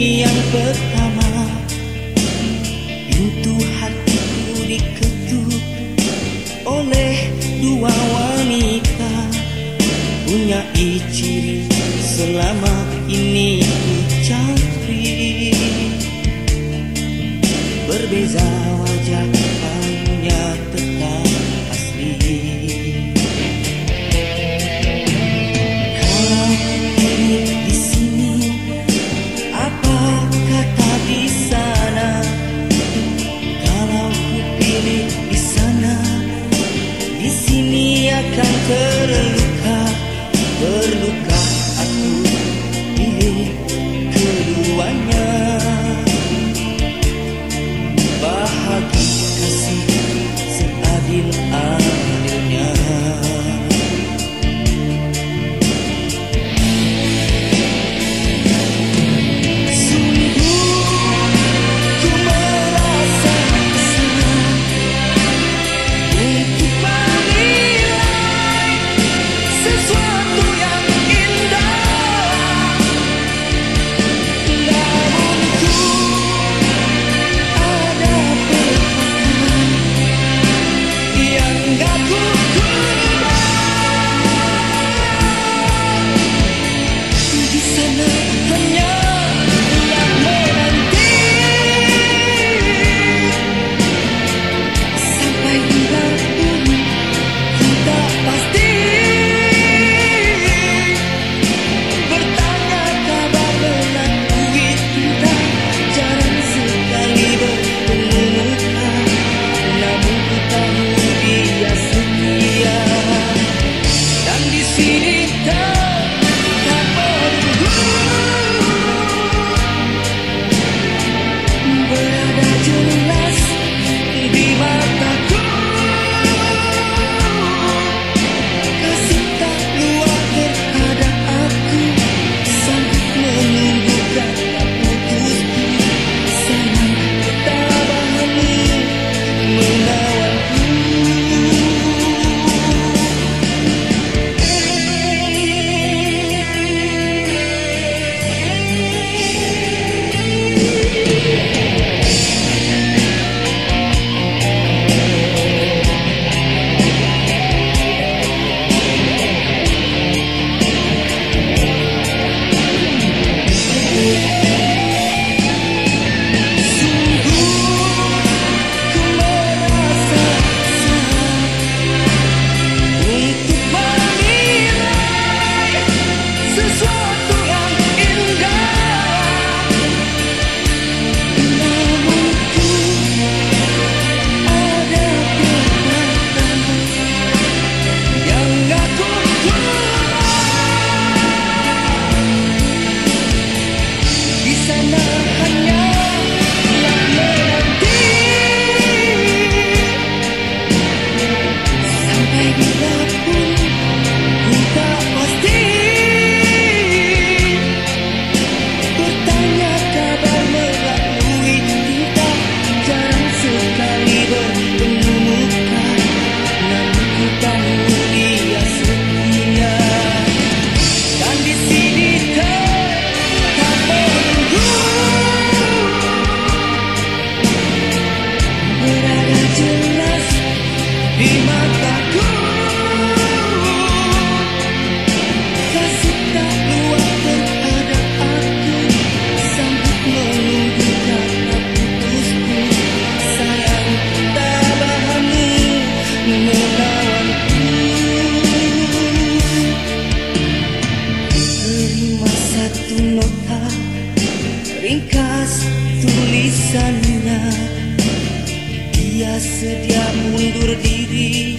yang pertama. Pintu hatiku diketuk oleh dua wanita. Punya ciri selama ini ku cari. Berbeza wajah hanya tetap asli. love. satu nota Ringkas tulisannya. Dia sedia mundur diri.